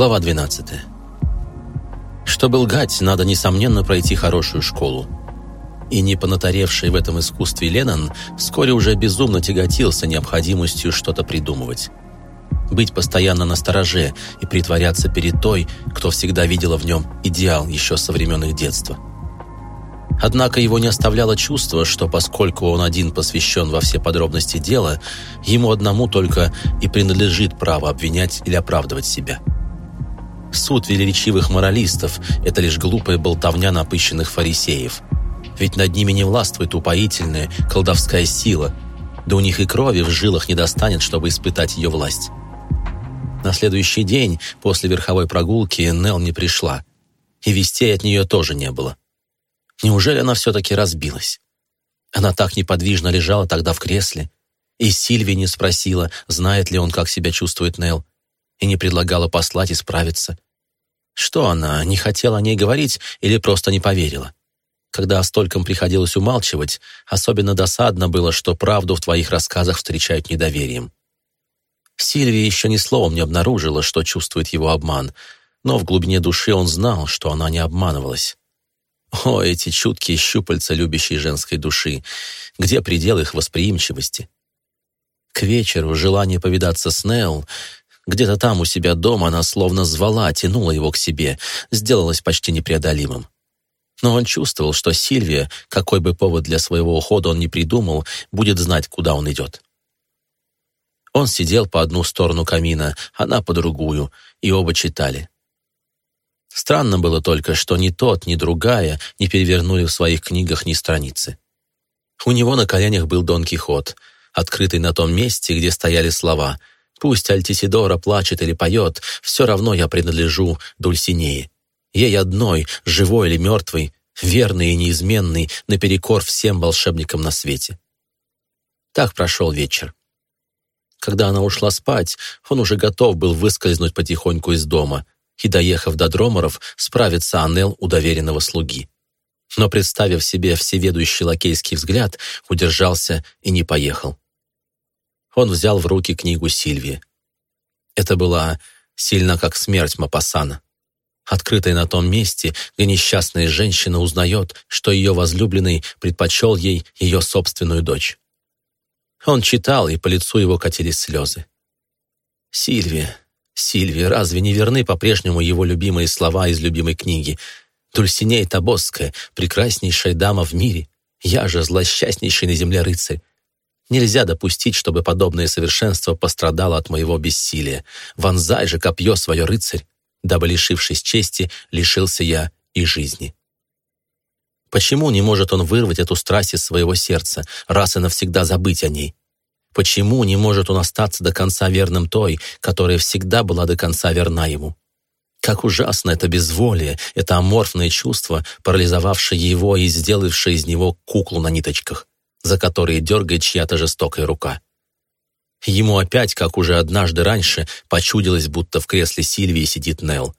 Глава 12. Чтобы лгать, надо, несомненно, пройти хорошую школу. И не понатаревший в этом искусстве Леннон вскоре уже безумно тяготился необходимостью что-то придумывать. Быть постоянно на стороже и притворяться перед той, кто всегда видела в нем идеал еще со времен их детства. Однако его не оставляло чувство, что поскольку он один посвящен во все подробности дела, ему одному только и принадлежит право обвинять или оправдывать себя. Суд велеречивых моралистов – это лишь глупая болтовня напыщенных фарисеев. Ведь над ними не властвует упоительная колдовская сила, да у них и крови в жилах не достанет, чтобы испытать ее власть. На следующий день, после верховой прогулки, Нелл не пришла. И вестей от нее тоже не было. Неужели она все-таки разбилась? Она так неподвижно лежала тогда в кресле, и Сильви не спросила, знает ли он, как себя чувствует Нелл и не предлагала послать исправиться. Что она, не хотела о ней говорить или просто не поверила? Когда о стольком приходилось умалчивать, особенно досадно было, что правду в твоих рассказах встречают недоверием. Сильвия еще ни словом не обнаружила, что чувствует его обман, но в глубине души он знал, что она не обманывалась. О, эти чуткие щупальца любящей женской души! Где предел их восприимчивости? К вечеру желание повидаться с Нелл где-то там у себя дома она словно звала, тянула его к себе, сделалась почти непреодолимым. Но он чувствовал, что Сильвия, какой бы повод для своего ухода он ни придумал, будет знать, куда он идет. Он сидел по одну сторону камина, она по другую, и оба читали. Странно было только, что ни тот, ни другая не перевернули в своих книгах ни страницы. У него на коленях был Дон Кихот, открытый на том месте, где стояли слова Пусть Альтисидора плачет или поет, все равно я принадлежу Дульсинее. Ей одной, живой или мертвой, верный и неизменный, наперекор всем волшебникам на свете. Так прошел вечер. Когда она ушла спать, он уже готов был выскользнуть потихоньку из дома и, доехав до Дроморов, справиться Анел у доверенного слуги. Но, представив себе всеведущий лакейский взгляд, удержался и не поехал он взял в руки книгу Сильвии. Это была «Сильно как смерть Мапасана». Открытая на том месте, где несчастная женщина узнает, что ее возлюбленный предпочел ей ее собственную дочь. Он читал, и по лицу его катились слезы. «Сильвия, Сильвия, разве не верны по-прежнему его любимые слова из любимой книги? Дульсинея Табосская, прекраснейшая дама в мире, я же злосчастнейший на земле рыцарь. Нельзя допустить, чтобы подобное совершенство пострадало от моего бессилия. Вонзай же копье свое, рыцарь, дабы, лишившись чести, лишился я и жизни. Почему не может он вырвать эту страсть из своего сердца, раз и навсегда забыть о ней? Почему не может он остаться до конца верным той, которая всегда была до конца верна ему? Как ужасно это безволие, это аморфное чувство, парализовавшее его и сделавшее из него куклу на ниточках за которые дергает чья-то жестокая рука. Ему опять, как уже однажды раньше, почудилось, будто в кресле Сильвии сидит Нелл.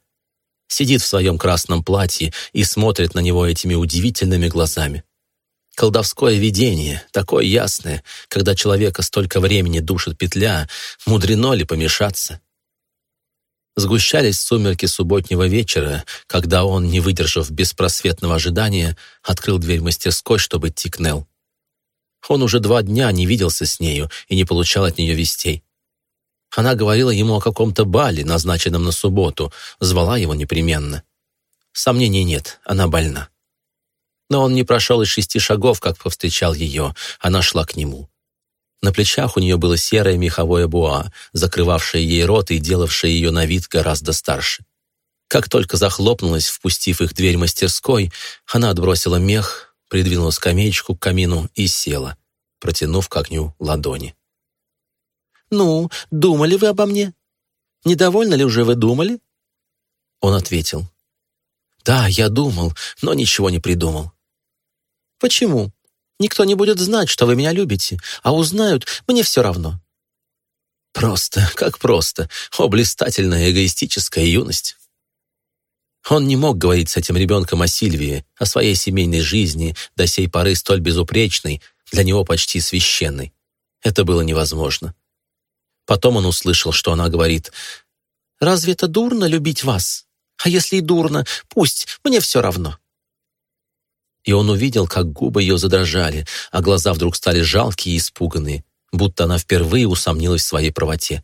Сидит в своем красном платье и смотрит на него этими удивительными глазами. Колдовское видение, такое ясное, когда человека столько времени душит петля, мудрено ли помешаться? Сгущались сумерки субботнего вечера, когда он, не выдержав беспросветного ожидания, открыл дверь мастерской, чтобы идти к Нелл. Он уже два дня не виделся с нею и не получал от нее вестей. Она говорила ему о каком-то бале, назначенном на субботу, звала его непременно. Сомнений нет, она больна. Но он не прошел и шести шагов, как повстречал ее, она шла к нему. На плечах у нее было серое меховое буа, закрывавшее ей рот и делавшее ее на вид гораздо старше. Как только захлопнулась, впустив их дверь мастерской, она отбросила мех, придвинула скамеечку к камину и села, протянув к огню ладони. «Ну, думали вы обо мне? Недовольны ли уже вы думали?» Он ответил. «Да, я думал, но ничего не придумал». «Почему? Никто не будет знать, что вы меня любите, а узнают, мне все равно». «Просто, как просто. О, блистательная эгоистическая юность». Он не мог говорить с этим ребенком о Сильвии, о своей семейной жизни, до сей поры столь безупречной, для него почти священной. Это было невозможно. Потом он услышал, что она говорит, Разве это дурно любить вас? А если и дурно, пусть, мне все равно». И он увидел, как губы ее задрожали, а глаза вдруг стали жалкие и испуганные, будто она впервые усомнилась в своей правоте.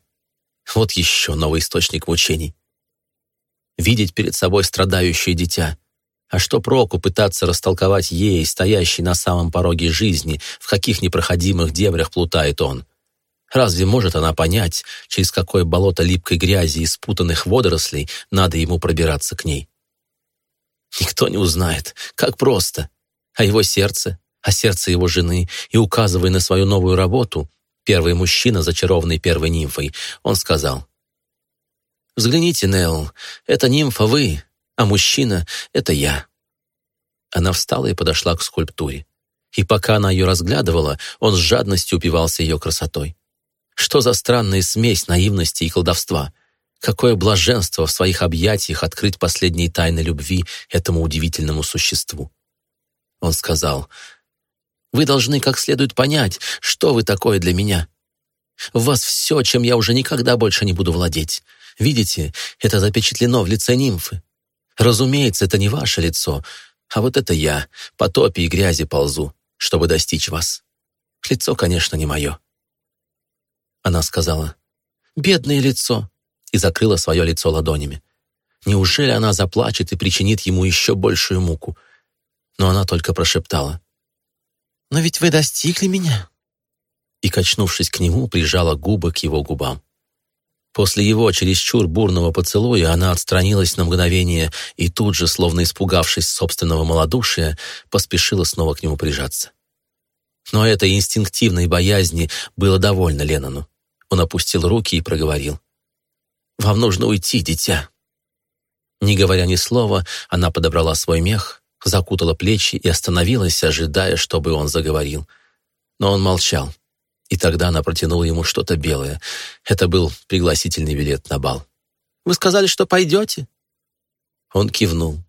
Вот еще новый источник мучений. Видеть перед собой страдающее дитя. А что проку пытаться растолковать ей, стоящей на самом пороге жизни, в каких непроходимых дебрях плутает он? Разве может она понять, через какое болото липкой грязи и спутанных водорослей надо ему пробираться к ней? Никто не узнает, как просто. А его сердце, а сердце его жены, и указывая на свою новую работу, первый мужчина, зачарованный первой нимфой, он сказал, «Взгляните, Нелл, это нимфа вы, а мужчина — это я». Она встала и подошла к скульптуре. И пока она ее разглядывала, он с жадностью упивался ее красотой. Что за странная смесь наивности и колдовства? Какое блаженство в своих объятиях открыть последние тайны любви этому удивительному существу. Он сказал, «Вы должны как следует понять, что вы такое для меня. В вас все, чем я уже никогда больше не буду владеть. Видите, это запечатлено в лице нимфы. Разумеется, это не ваше лицо, а вот это я, по топе и грязи ползу, чтобы достичь вас. Лицо, конечно, не мое. Она сказала, «Бедное лицо!» и закрыла свое лицо ладонями. Неужели она заплачет и причинит ему еще большую муку? Но она только прошептала, «Но ведь вы достигли меня!» И, качнувшись к нему, прижала губы к его губам. После его чересчур бурного поцелуя она отстранилась на мгновение и тут же, словно испугавшись собственного малодушия, поспешила снова к нему прижаться. Но этой инстинктивной боязни было довольно Леннону. Он опустил руки и проговорил. «Вам нужно уйти, дитя». Не говоря ни слова, она подобрала свой мех, закутала плечи и остановилась, ожидая, чтобы он заговорил. Но он молчал, и тогда она протянула ему что-то белое. Это был пригласительный билет на бал. «Вы сказали, что пойдете?» Он кивнул.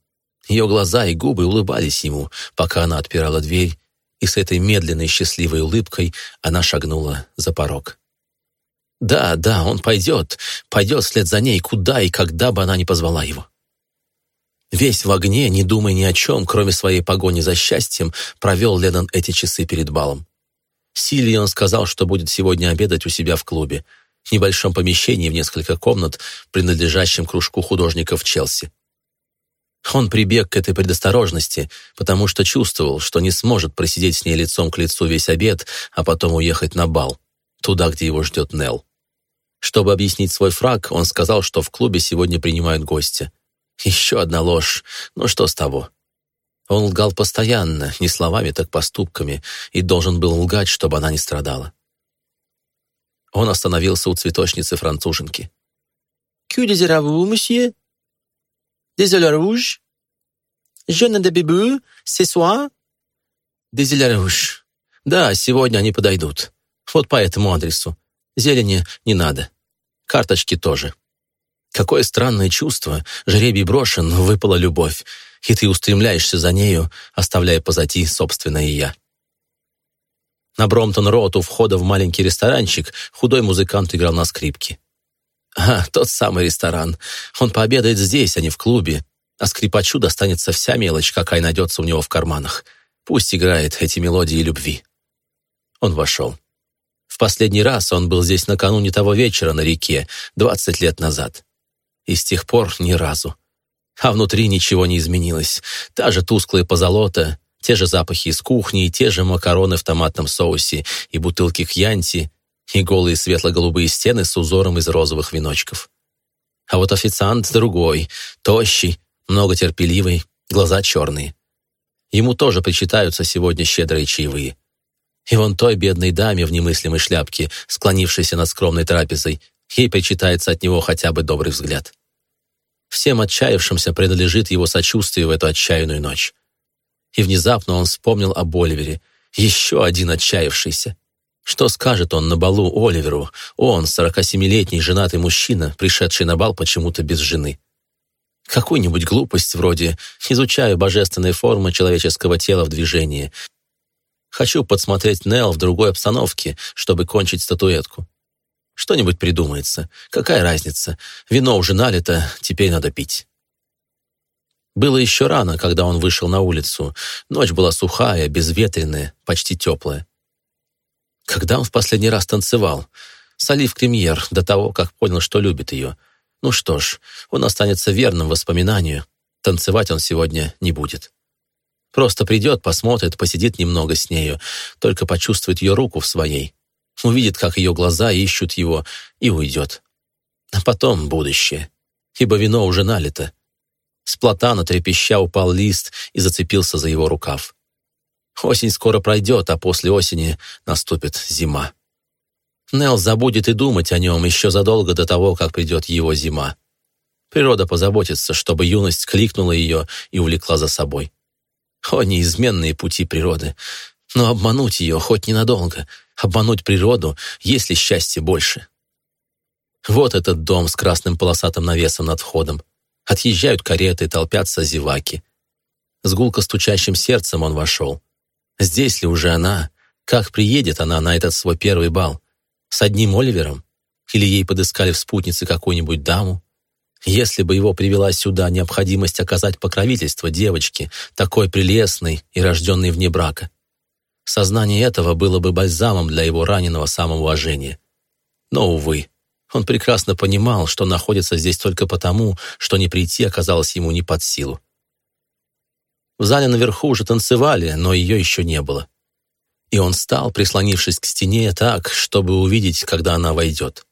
Ее глаза и губы улыбались ему, пока она отпирала дверь, и с этой медленной счастливой улыбкой она шагнула за порог. Да, да, он пойдет, пойдет вслед за ней, куда и когда бы она ни позвала его. Весь в огне, не думая ни о чем, кроме своей погони за счастьем, провел Леннон эти часы перед балом. Сильвии он сказал, что будет сегодня обедать у себя в клубе, в небольшом помещении в несколько комнат, принадлежащем кружку художников Челси. Он прибег к этой предосторожности, потому что чувствовал, что не сможет просидеть с ней лицом к лицу весь обед, а потом уехать на бал, туда, где его ждет Нелл. Чтобы объяснить свой фраг, он сказал, что в клубе сегодня принимают гостя. Еще одна ложь, но что с того? Он лгал постоянно, не словами, так поступками, и должен был лгать, чтобы она не страдала. Он остановился у цветочницы француженки. «Que désirez-vous, monsieur? Des ailes rouges? Jeune de bébé, ce soir?» «Des ailes rouges. Да, сегодня они подойдут. Вот по этому адресу. Зелени не надо. Карточки тоже. Какое странное чувство. Жребий брошен, выпала любовь. И ты устремляешься за нею, оставляя позади собственное «я». На Бромтон-Роуд у входа в маленький ресторанчик худой музыкант играл на скрипке. А, тот самый ресторан. Он пообедает здесь, а не в клубе. А скрипачу достанется вся мелочь, какая найдется у него в карманах. Пусть играет эти мелодии любви. Он вошел. В последний раз он был здесь накануне того вечера на реке, двадцать лет назад. И с тех пор ни разу. А внутри ничего не изменилось. Та же тусклая позолота, те же запахи из кухни, те же макароны в томатном соусе, и бутылки кьянти, и голые светло-голубые стены с узором из розовых веночков. А вот официант другой, тощий, многотерпеливый, глаза черные. Ему тоже причитаются сегодня щедрые чаевые. И вон той бедной даме в немыслимой шляпке, склонившейся над скромной трапезой, ей причитается от него хотя бы добрый взгляд. Всем отчаявшимся принадлежит его сочувствие в эту отчаянную ночь. И внезапно он вспомнил об Оливере, еще один отчаявшийся. Что скажет он на балу Оливеру, он, 47-летний женатый мужчина, пришедший на бал почему-то без жены? Какую-нибудь глупость вроде «изучаю божественные формы человеческого тела в движении», Хочу подсмотреть Нел в другой обстановке, чтобы кончить статуэтку. Что-нибудь придумается. Какая разница? Вино уже налито, теперь надо пить. Было еще рано, когда он вышел на улицу. Ночь была сухая, безветренная, почти теплая. Когда он в последний раз танцевал? С Олив Кремьер, до того, как понял, что любит ее. Ну что ж, он останется верным воспоминанию. Танцевать он сегодня не будет. Просто придет, посмотрит, посидит немного с нею, только почувствует ее руку в своей, увидит, как ее глаза ищут его, и уйдет. А потом будущее, ибо вино уже налито. С платана трепеща упал лист и зацепился за его рукав. Осень скоро пройдет, а после осени наступит зима. Нел забудет и думать о нем еще задолго до того, как придет его зима. Природа позаботится, чтобы юность кликнула ее и увлекла за собой. О, неизменные пути природы! Но обмануть ее хоть ненадолго, обмануть природу, есть ли счастье больше? Вот этот дом с красным полосатым навесом над входом. Отъезжают кареты, толпятся зеваки. С гулко стучащим сердцем он вошел. Здесь ли уже она? Как приедет она на этот свой первый бал? С одним Оливером? Или ей подыскали в спутнице какую-нибудь даму? Если бы его привела сюда необходимость оказать покровительство девочке, такой прелестной и рожденной вне брака. Сознание этого было бы бальзамом для его раненого самоуважения. Но, увы, он прекрасно понимал, что находится здесь только потому, что не прийти оказалось ему не под силу. В зале наверху уже танцевали, но ее еще не было. И он стал, прислонившись к стене так, чтобы увидеть, когда она войдет.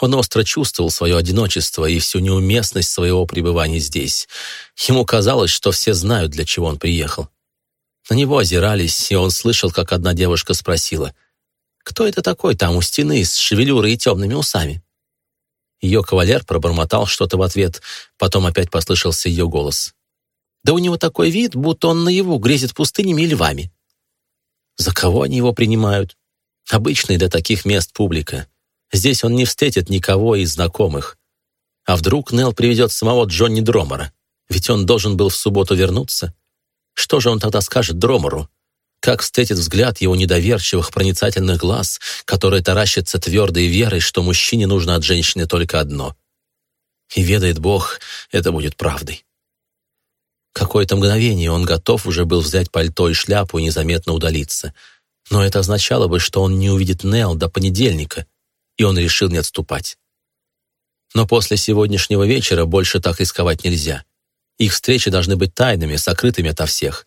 Он остро чувствовал свое одиночество и всю неуместность своего пребывания здесь. Ему казалось, что все знают, для чего он приехал. На него озирались, и он слышал, как одна девушка спросила, «Кто это такой там у стены с шевелюрой и темными усами?» Ее кавалер пробормотал что-то в ответ, потом опять послышался ее голос. «Да у него такой вид, будто он наяву грезит пустынями и львами». За кого они его принимают? Обычный для таких мест публика. Здесь он не встретит никого из знакомых. А вдруг Нелл приведет самого Джонни Дромора? Ведь он должен был в субботу вернуться. Что же он тогда скажет Дромору? Как встретит взгляд его недоверчивых, проницательных глаз, которые таращатся твердой верой, что мужчине нужно от женщины только одно. И ведает Бог, это будет правдой. Какое-то мгновение он готов уже был взять пальто и шляпу и незаметно удалиться. Но это означало бы, что он не увидит Нелл до понедельника, и он решил не отступать. Но после сегодняшнего вечера больше так рисковать нельзя. Их встречи должны быть тайными, сокрытыми ото всех.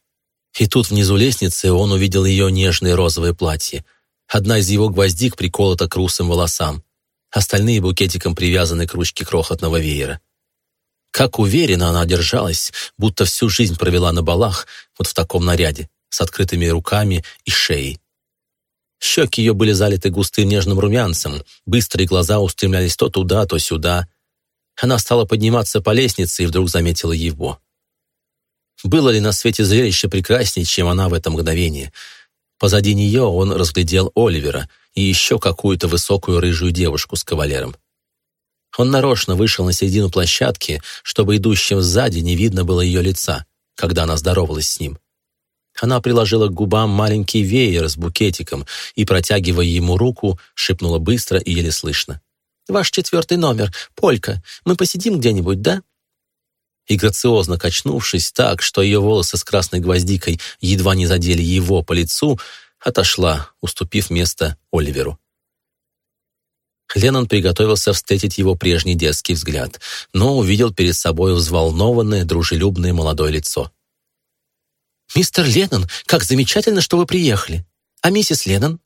И тут внизу лестницы он увидел ее нежное розовое платье. Одна из его гвоздик приколота к русым волосам, остальные букетиком привязаны к ручке крохотного веера. Как уверенно она держалась, будто всю жизнь провела на балах вот в таком наряде, с открытыми руками и шеей. Щеки ее были залиты густым нежным румянцем, быстрые глаза устремлялись то туда, то сюда. Она стала подниматься по лестнице и вдруг заметила его. Было ли на свете зрелище прекраснее, чем она в это мгновение? Позади нее он разглядел Оливера и еще какую-то высокую рыжую девушку с кавалером. Он нарочно вышел на середину площадки, чтобы идущим сзади не видно было ее лица, когда она здоровалась с ним. Она приложила к губам маленький веер с букетиком и, протягивая ему руку, шепнула быстро и еле слышно. «Ваш четвертый номер, Полька, мы посидим где-нибудь, да?» И грациозно качнувшись так, что ее волосы с красной гвоздикой едва не задели его по лицу, отошла, уступив место Оливеру. Леннон приготовился встретить его прежний детский взгляд, но увидел перед собой взволнованное, дружелюбное молодое лицо. «Мистер Леннон, как замечательно, что вы приехали! А миссис Леннон?»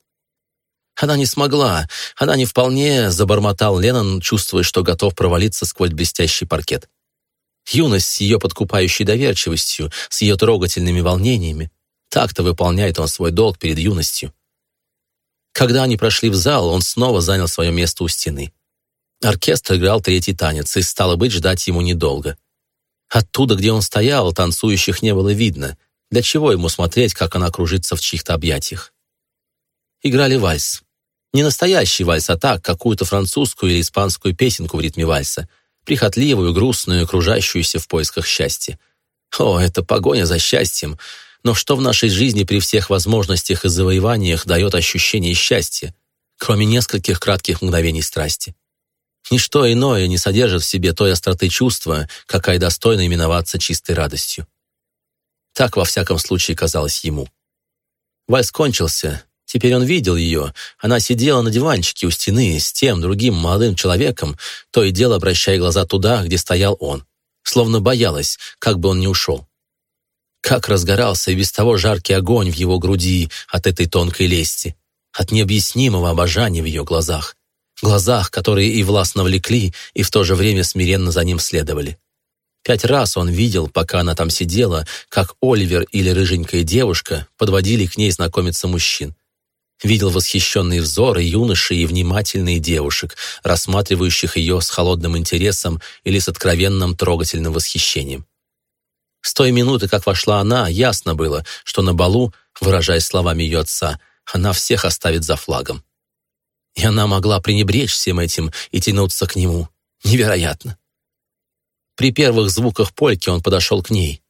Она не смогла, она не вполне, забормотал Леннон, чувствуя, что готов провалиться сквозь блестящий паркет. Юность с ее подкупающей доверчивостью, с ее трогательными волнениями. Так-то выполняет он свой долг перед юностью. Когда они прошли в зал, он снова занял свое место у стены. Оркестр играл третий танец, и, стало быть, ждать ему недолго. Оттуда, где он стоял, танцующих не было видно. Для чего ему смотреть, как она кружится в чьих-то объятиях? Играли вальс. Не настоящий вальс, а так, какую-то французскую или испанскую песенку в ритме вальса. Прихотливую, грустную, кружащуюся в поисках счастья. О, это погоня за счастьем. Но что в нашей жизни при всех возможностях и завоеваниях дает ощущение счастья? кроме нескольких кратких мгновений страсти. Ничто иное не содержит в себе той остроты чувства, какая достойна именоваться чистой радостью. Так, во всяком случае, казалось ему. Вальс кончился, теперь он видел ее. Она сидела на диванчике у стены с тем другим молодым человеком, то и дело обращая глаза туда, где стоял он, словно боялась, как бы он не ушел. Как разгорался и без того жаркий огонь в его груди от этой тонкой лести, от необъяснимого обожания в ее глазах глазах, которые и властно влекли, и в то же время смиренно за ним следовали. Пять раз он видел, пока она там сидела, как Оливер или рыженькая девушка подводили к ней знакомиться мужчин. Видел восхищенные взоры юноши и внимательные девушек, рассматривающих ее с холодным интересом или с откровенным трогательным восхищением. С той минуты, как вошла она, ясно было, что на балу, выражаясь словами ее отца, она всех оставит за флагом. И она могла пренебречь всем этим и тянуться к нему. Невероятно. При первых звуках польки он подошел к ней.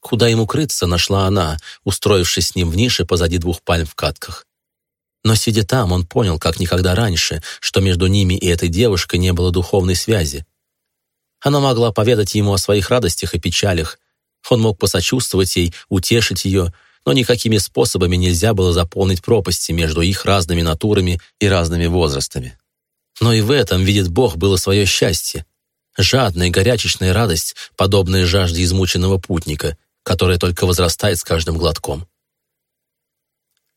Куда ему крыться, нашла она, устроившись с ним в нише позади двух пальм в катках. Но сидя там, он понял, как никогда раньше, что между ними и этой девушкой не было духовной связи. Она могла поведать ему о своих радостях и печалях. Он мог посочувствовать ей, утешить ее, но никакими способами нельзя было заполнить пропасти между их разными натурами и разными возрастами. Но и в этом, видит Бог, было свое счастье. Жадная горячечная радость, подобная жажде измученного путника, которая только возрастает с каждым глотком.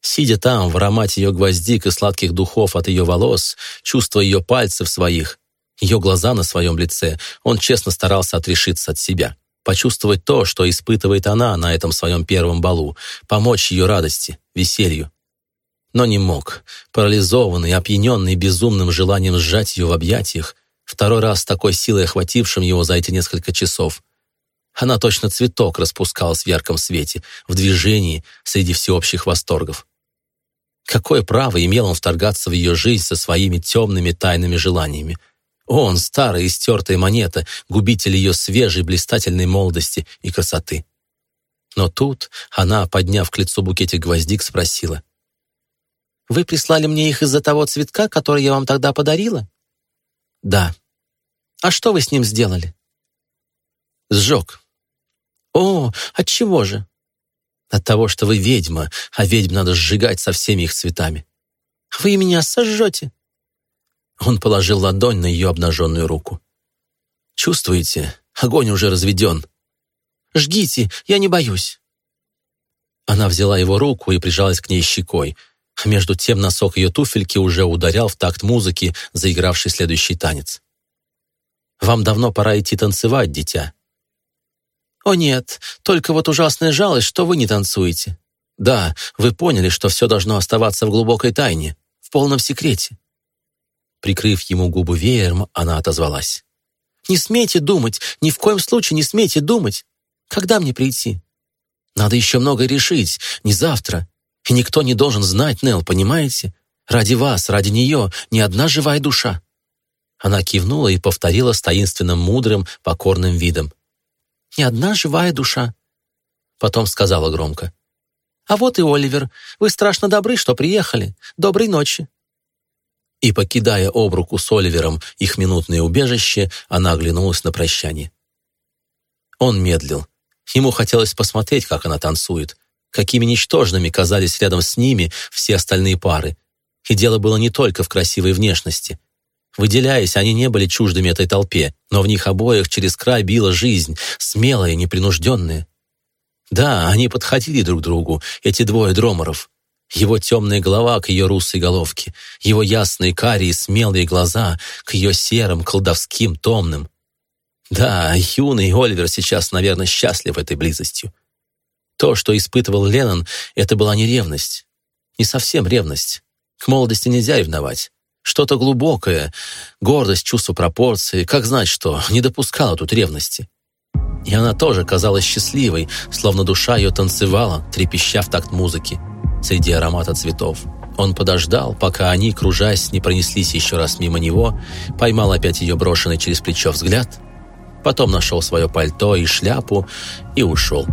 Сидя там, в аромате ее гвоздик и сладких духов от ее волос, чувствуя ее пальцы в своих, ее глаза на своем лице, он честно старался отрешиться от себя почувствовать то, что испытывает она на этом своем первом балу, помочь ее радости, веселью. Но не мог, парализованный, опьяненный безумным желанием сжать ее в объятиях, второй раз с такой силой охватившим его за эти несколько часов. Она точно цветок распускалась в ярком свете, в движении, среди всеобщих восторгов. Какое право имел он вторгаться в ее жизнь со своими темными тайными желаниями? Он, старая истертая монета, губитель ее свежей блистательной молодости и красоты. Но тут она, подняв к лицу букетик гвоздик, спросила. «Вы прислали мне их из-за того цветка, который я вам тогда подарила?» «Да». «А что вы с ним сделали?» «Сжег». «О, от чего же?» «От того, что вы ведьма, а ведьм надо сжигать со всеми их цветами». «Вы меня сожжете?» Он положил ладонь на ее обнаженную руку. «Чувствуете? Огонь уже разведен». «Жгите, я не боюсь». Она взяла его руку и прижалась к ней щекой, а между тем носок ее туфельки уже ударял в такт музыки, заигравший следующий танец. «Вам давно пора идти танцевать, дитя». «О нет, только вот ужасная жалость, что вы не танцуете». «Да, вы поняли, что все должно оставаться в глубокой тайне, в полном секрете. Прикрыв ему губы веером, она отозвалась. «Не смейте думать, ни в коем случае не смейте думать. Когда мне прийти? Надо еще много решить, не завтра. И никто не должен знать, Нел, понимаете? Ради вас, ради нее, ни одна живая душа». Она кивнула и повторила с таинственным мудрым, покорным видом. «Ни одна живая душа». Потом сказала громко. «А вот и Оливер. Вы страшно добры, что приехали. Доброй ночи». И, покидая об руку с Оливером их минутное убежище, она оглянулась на прощание. Он медлил. Ему хотелось посмотреть, как она танцует, какими ничтожными казались рядом с ними все остальные пары. И дело было не только в красивой внешности. Выделяясь, они не были чуждыми этой толпе, но в них обоих через край била жизнь, смелая, непринужденная. Да, они подходили друг другу, эти двое дроморов. Его темная голова к ее русой головке, его ясные карие смелые глаза к ее серым, колдовским, томным. Да, юный Оливер сейчас, наверное, счастлив этой близостью. То, что испытывал Леннон, это была не ревность. Не совсем ревность. К молодости нельзя ревновать. Что-то глубокое, гордость, чувство пропорции, как знать что, не допускала тут ревности. И она тоже казалась счастливой, словно душа ее танцевала, трепеща в такт музыки среди аромата цветов. Он подождал, пока они, кружась, не пронеслись еще раз мимо него, поймал опять ее брошенный через плечо взгляд, потом нашел свое пальто и шляпу и ушел.